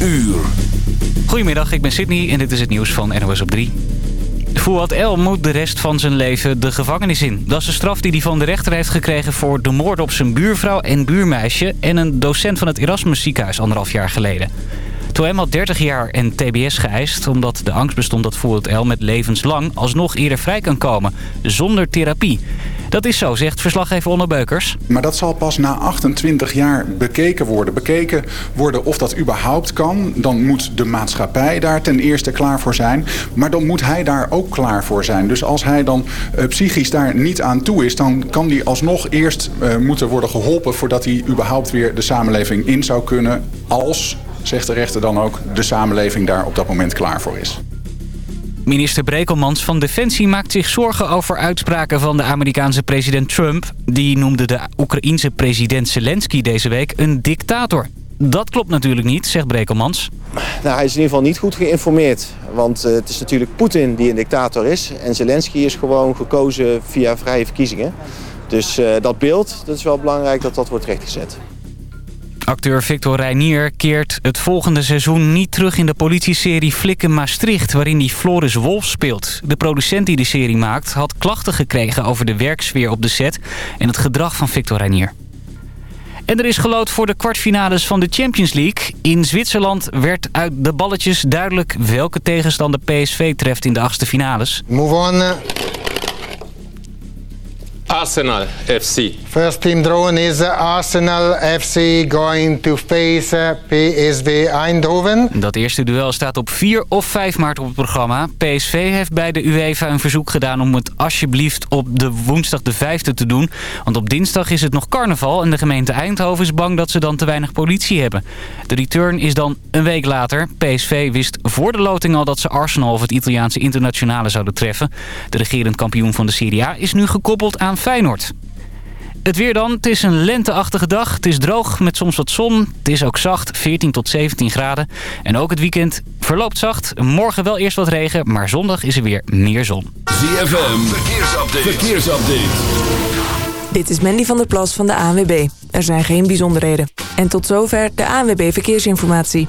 uur. Goedemiddag, ik ben Sydney en dit is het nieuws van NOS op 3. Fouad El moet de rest van zijn leven de gevangenis in. Dat is de straf die hij van de rechter heeft gekregen voor de moord op zijn buurvrouw en buurmeisje... en een docent van het Erasmus ziekenhuis anderhalf jaar geleden. Toen had 30 jaar en tbs geëist... omdat de angst bestond dat Fouad El met levenslang alsnog eerder vrij kan komen... zonder therapie. Dat is zo, zegt verslaggever Onno Beukers. Maar dat zal pas na 28 jaar bekeken worden. Bekeken worden of dat überhaupt kan. Dan moet de maatschappij daar ten eerste klaar voor zijn. Maar dan moet hij daar ook klaar voor zijn. Dus als hij dan uh, psychisch daar niet aan toe is... dan kan hij alsnog eerst uh, moeten worden geholpen... voordat hij überhaupt weer de samenleving in zou kunnen... als, zegt de rechter dan ook, de samenleving daar op dat moment klaar voor is. Minister Brekelmans van Defensie maakt zich zorgen over uitspraken van de Amerikaanse president Trump. Die noemde de Oekraïense president Zelensky deze week een dictator. Dat klopt natuurlijk niet, zegt Brekelmans. Nou, hij is in ieder geval niet goed geïnformeerd. Want uh, het is natuurlijk Poetin die een dictator is. En Zelensky is gewoon gekozen via vrije verkiezingen. Dus uh, dat beeld, dat is wel belangrijk dat dat wordt rechtgezet. Acteur Victor Reinier keert het volgende seizoen niet terug in de politieserie Flikken Maastricht... waarin hij Floris Wolf speelt. De producent die de serie maakt had klachten gekregen over de werksfeer op de set... en het gedrag van Victor Reinier. En er is gelood voor de kwartfinales van de Champions League. In Zwitserland werd uit de balletjes duidelijk welke tegenstander PSV treft in de achtste finales. Move on. Arsenal FC. First team drawn is Arsenal FC going to face PSV Eindhoven. Dat eerste duel staat op 4 of 5 maart op het programma. PSV heeft bij de UEFA een verzoek gedaan om het alsjeblieft op de woensdag de 5e te doen. Want op dinsdag is het nog carnaval en de gemeente Eindhoven is bang dat ze dan te weinig politie hebben. De return is dan een week later. PSV wist voor de loting al dat ze Arsenal of het Italiaanse internationale zouden treffen. De regerend kampioen van de Serie A is nu gekoppeld aan Feyenoord. Het weer dan. Het is een lenteachtige dag. Het is droog met soms wat zon. Het is ook zacht, 14 tot 17 graden. En ook het weekend verloopt zacht. Morgen wel eerst wat regen, maar zondag is er weer meer zon. ZFM, verkeersupdate. verkeersupdate. Dit is Mandy van der Plas van de ANWB. Er zijn geen bijzonderheden. En tot zover de ANWB Verkeersinformatie.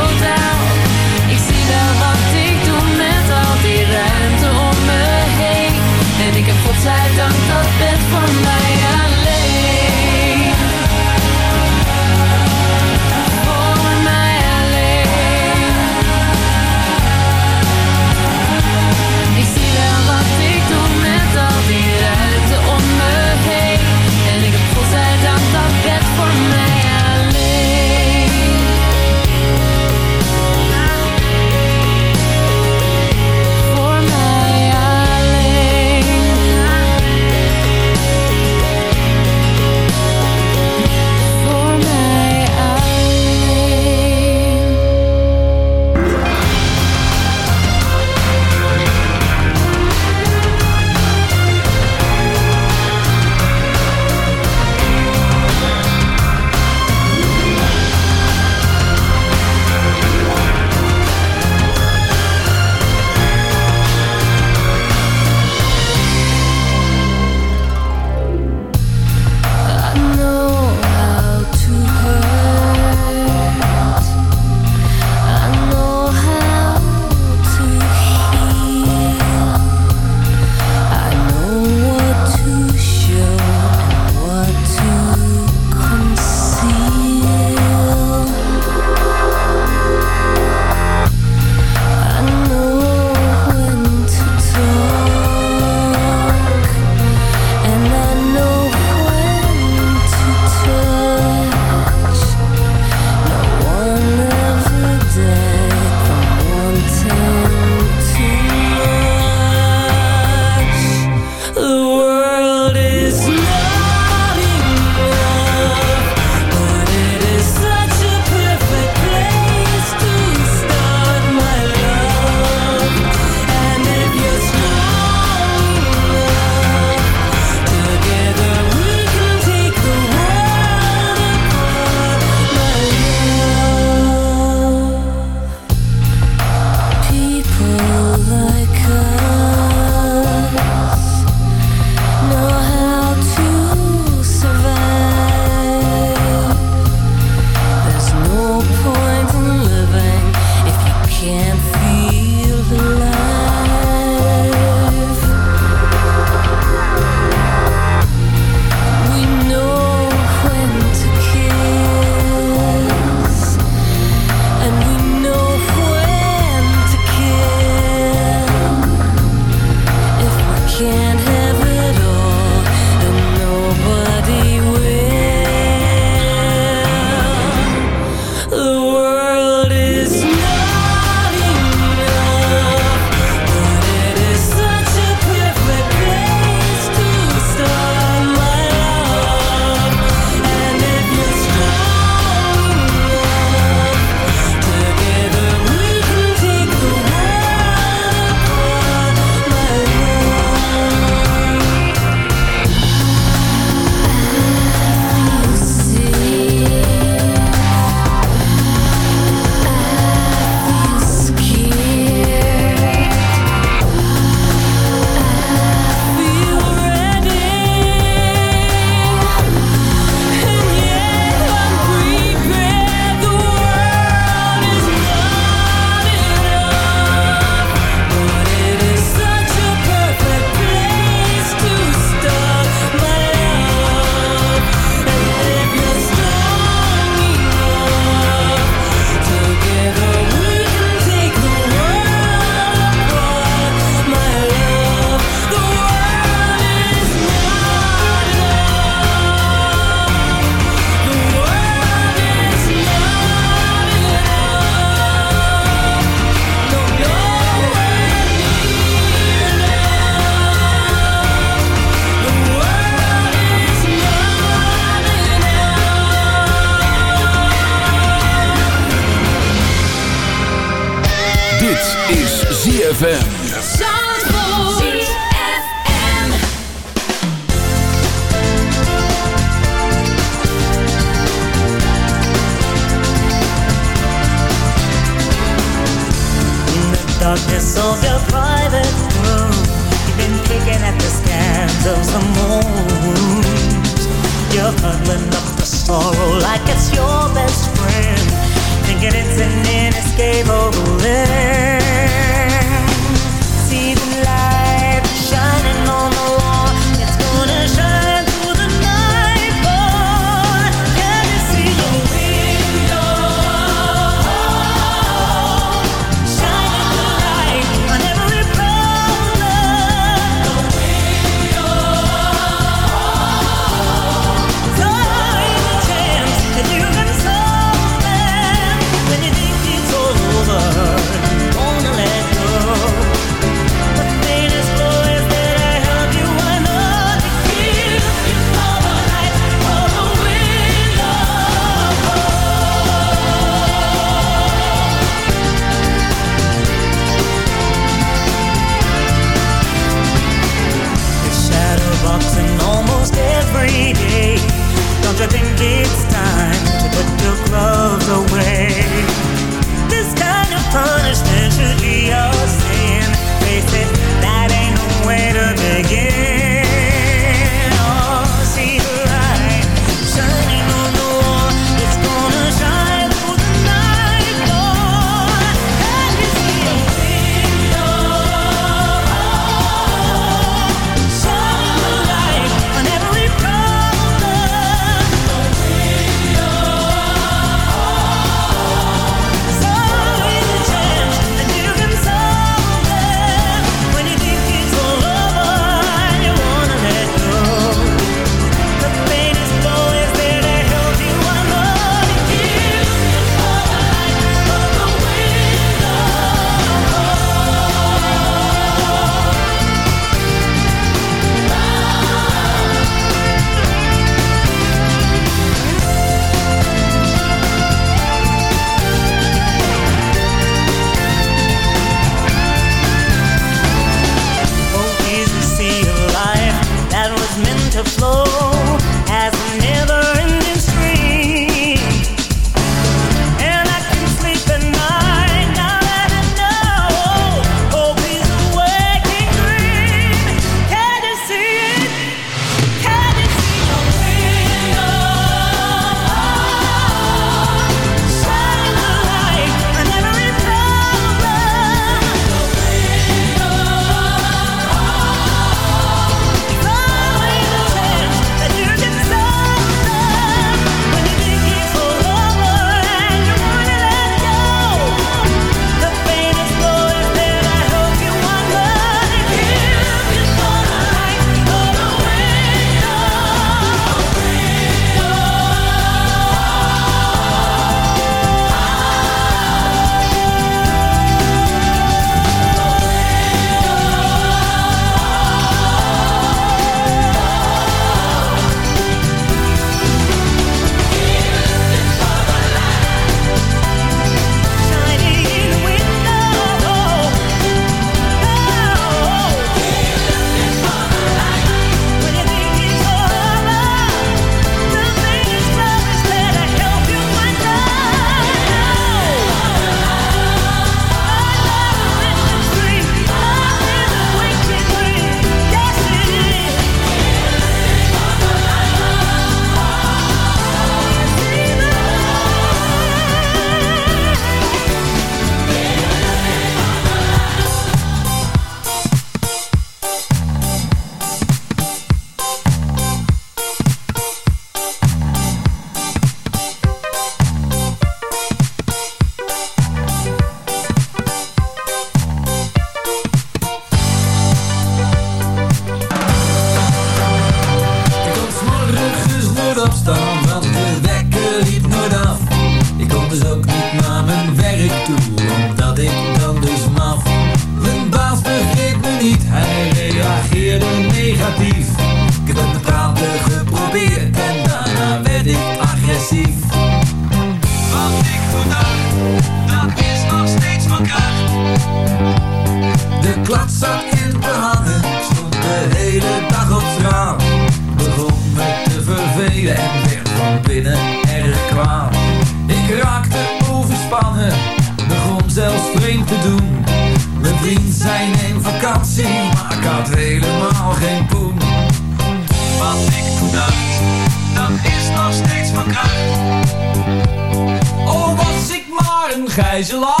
Atrás de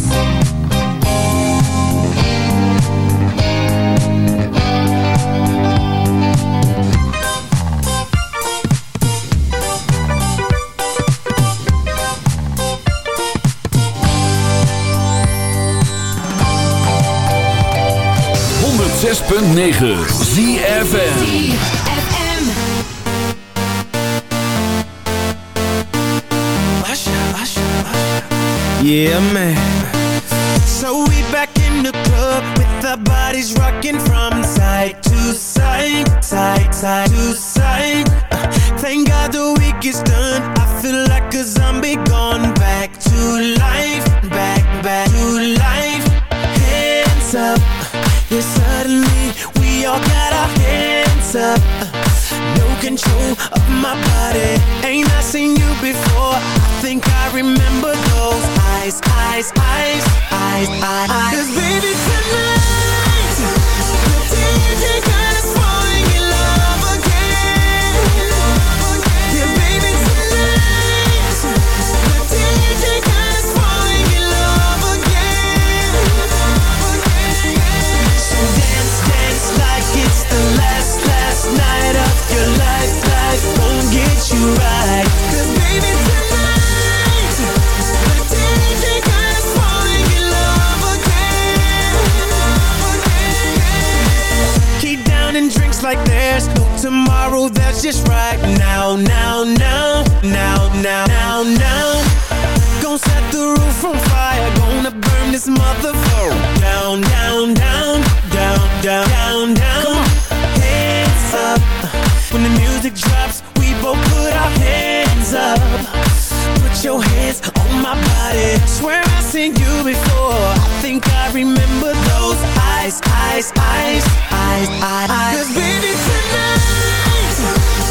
Zes punt negen ZFM. Yeah, man. So we back in the club with our bodies rocking from side to side, side, side to side. Before? I think I remember those eyes, eyes, eyes, eyes, eyes. Cause baby tonight, the DJ got us falling in love again. Yeah, baby tonight, the DJ got us falling in love again. So dance, dance like it's the last, last night of your life. Won't get you right. When the music drops. We both put our hands up Put your hands on my body. Swear I've seen you before. I think I remember those eyes, eyes, eyes Eyes, eyes, eyes. Cause baby tonight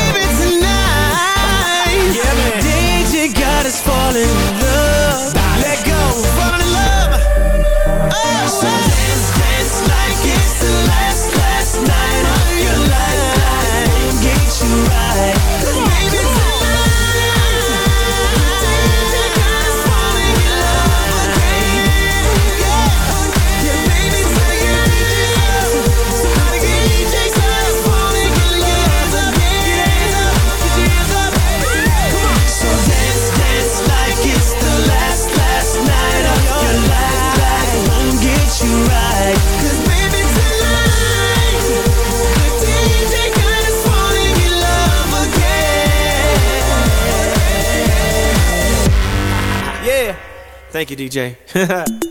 God Thank you, DJ.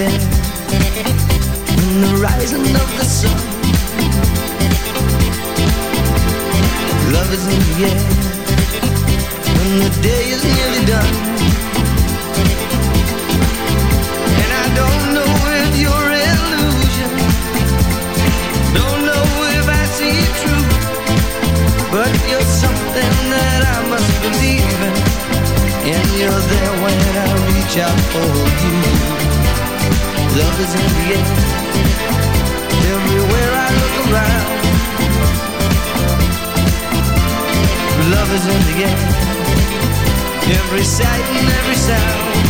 yeah. Every sight and every sound.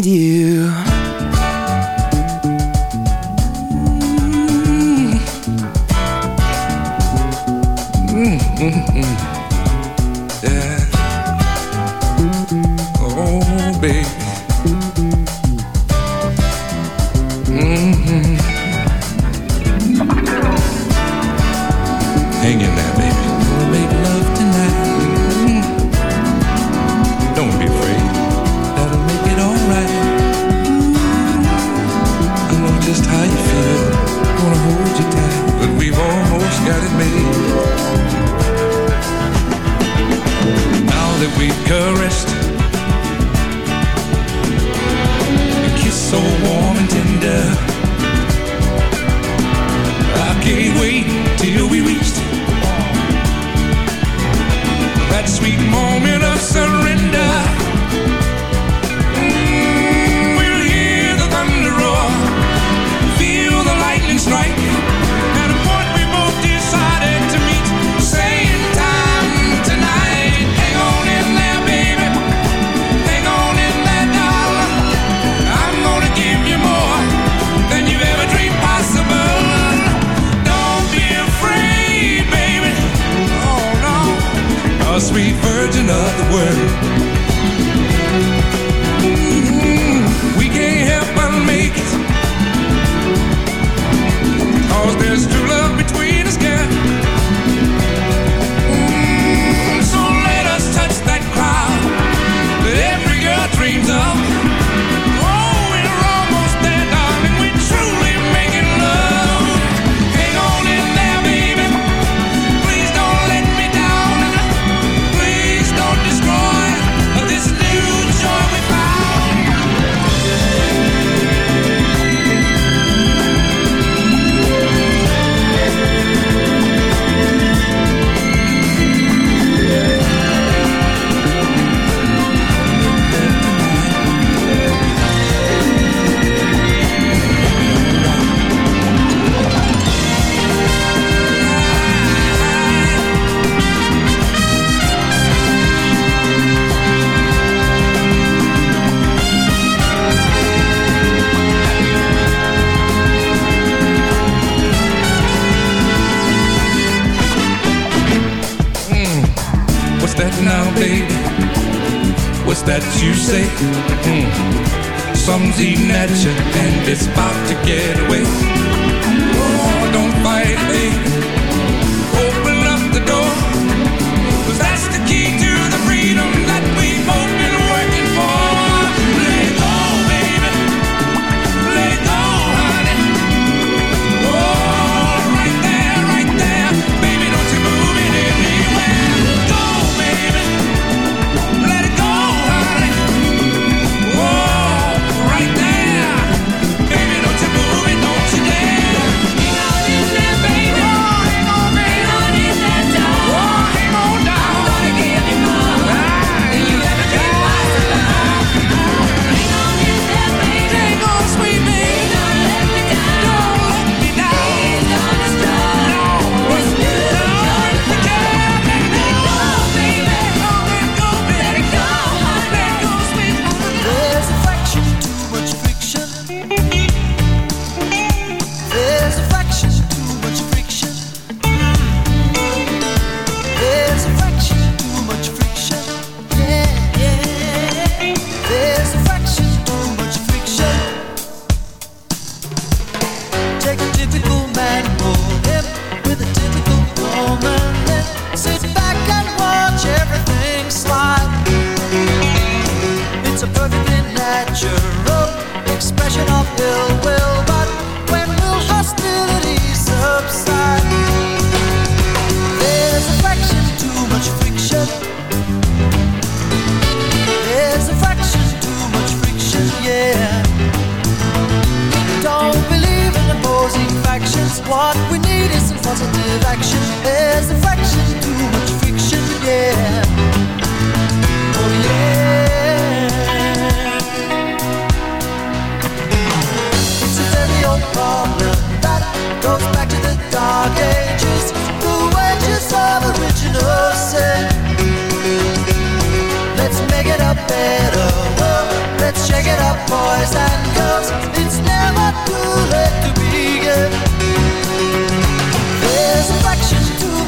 need you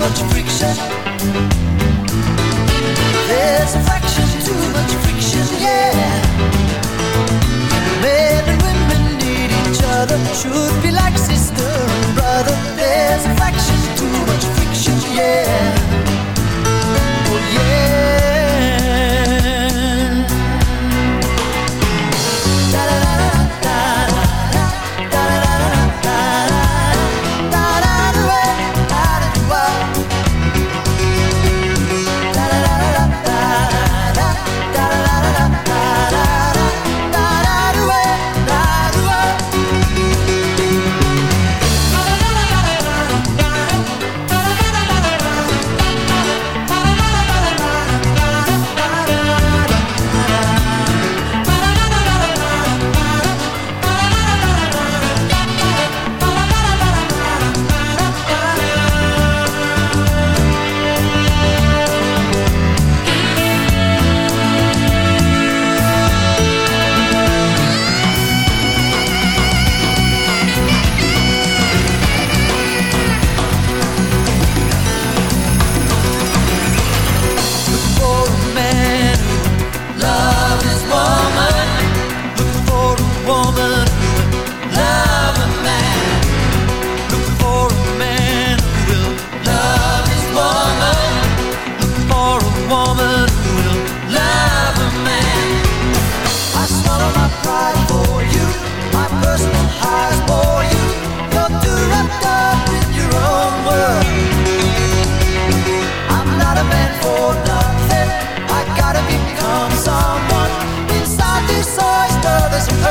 much friction. There's a fraction too much friction, yeah. Men and women need each other, should be like sister and brother. There's a fraction too much friction, yeah. Oh yeah.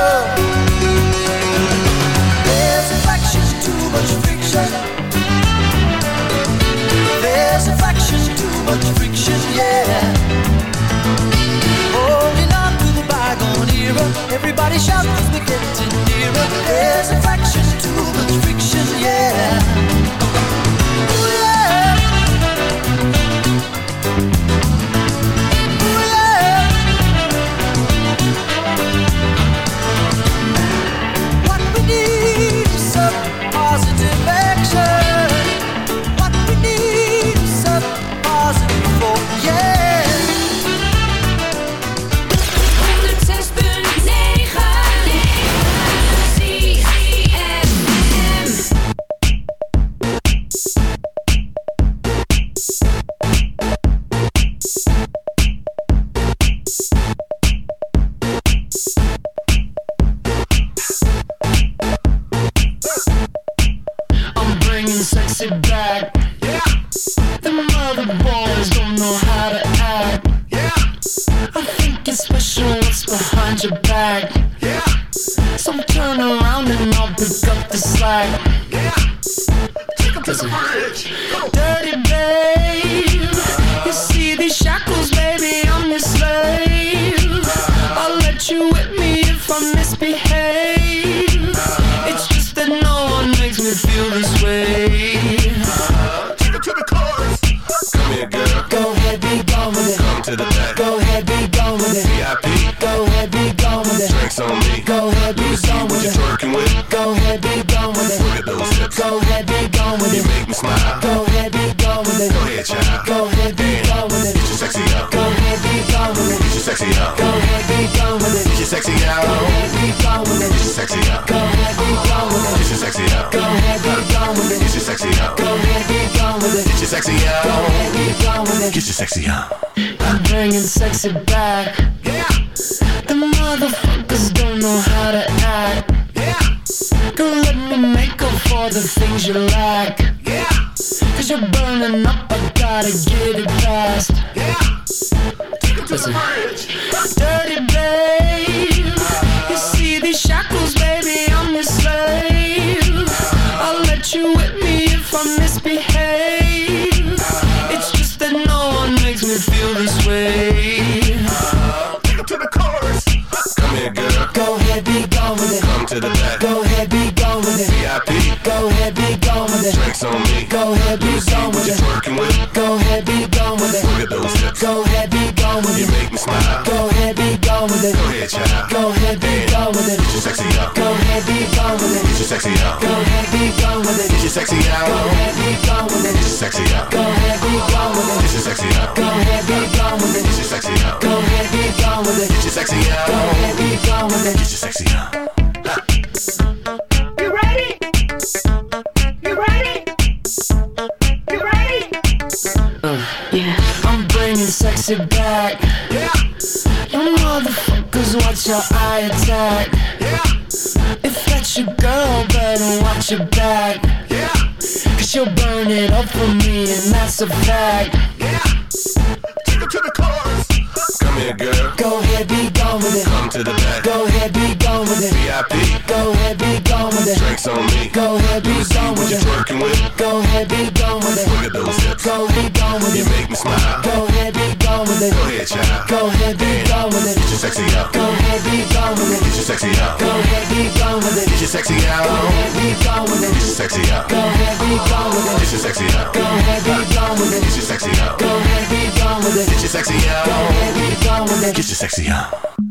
love sexy out. Go ahead, be gone with it. Get your sexy out. Go ahead, be gone with it. Get your sexy out. Go ahead, be gone with it. Get your sexy out. Go ahead, be gone with it. Your sexy out. Go ahead, be gone with it. Get your sexy out. I'm bringing sexy back. Yeah. The motherfuckers don't know how to act. Yeah. Girl, let me make up for the things you lack. Yeah. Cause you're burning up, I gotta get it fast. Yeah. Take it to the bridge. Dirty be gone with it. Come to the back. Go ahead, be gone with it. VIP. Go ahead, be gone with it. Drinks on me. Go ahead, be gone with it. with. Go ahead, be gone with it. Look at those hips. Go ahead, be gone with You it. make me smile. Go ahead, be gone with it. Go ahead, child. Go ahead, Go ahead, be gone with it. Get your sexy out. Go ahead, be gone with it. Get your sexy out. Go ahead, be gone with it. Get your sexy out. Go ahead, be gone with it. Get your sexy out. Go ahead, be gone with it. Get your sexy out. Go ahead, be gone with it. Get your sexy out. Go ahead, be gone with it. Get your sexy out. You ready? You ready? You ready? Uh, yeah. I'm bringing sexy back. Yeah. You motherfuckers watch your eye attack. Yeah. If that's your girl, better watch your back. Yeah. Cause you'll burn it up for me, and that's a fact. Yeah. Take it to the chorus. Come here, girl. Go ahead, be gone with it. Come to the back. Go ahead, be gone with it. VIP. Go ahead, be gone with it. Drinks on me. Go ahead, be gone with it. twerking with. Go ahead, be gone with it. Look at those hips. Go ahead, be gone with You it. make me smile. Go ahead, be gone with it. Go ahead, child. Go ahead, be gone with it. Get your sexy out. Go ahead, be gone with it. Get your sexy out. Go ahead, be gone with it. Get your sexy out. Go ahead, be gone with it. Get your sexy out. Go ahead, be gone with it. Get your sexy out. Go ahead, be gone with it. Get your sexy out. Go ahead, be gone with it. Get your sexy out. Go ahead, be gone with it. Get your sexy out.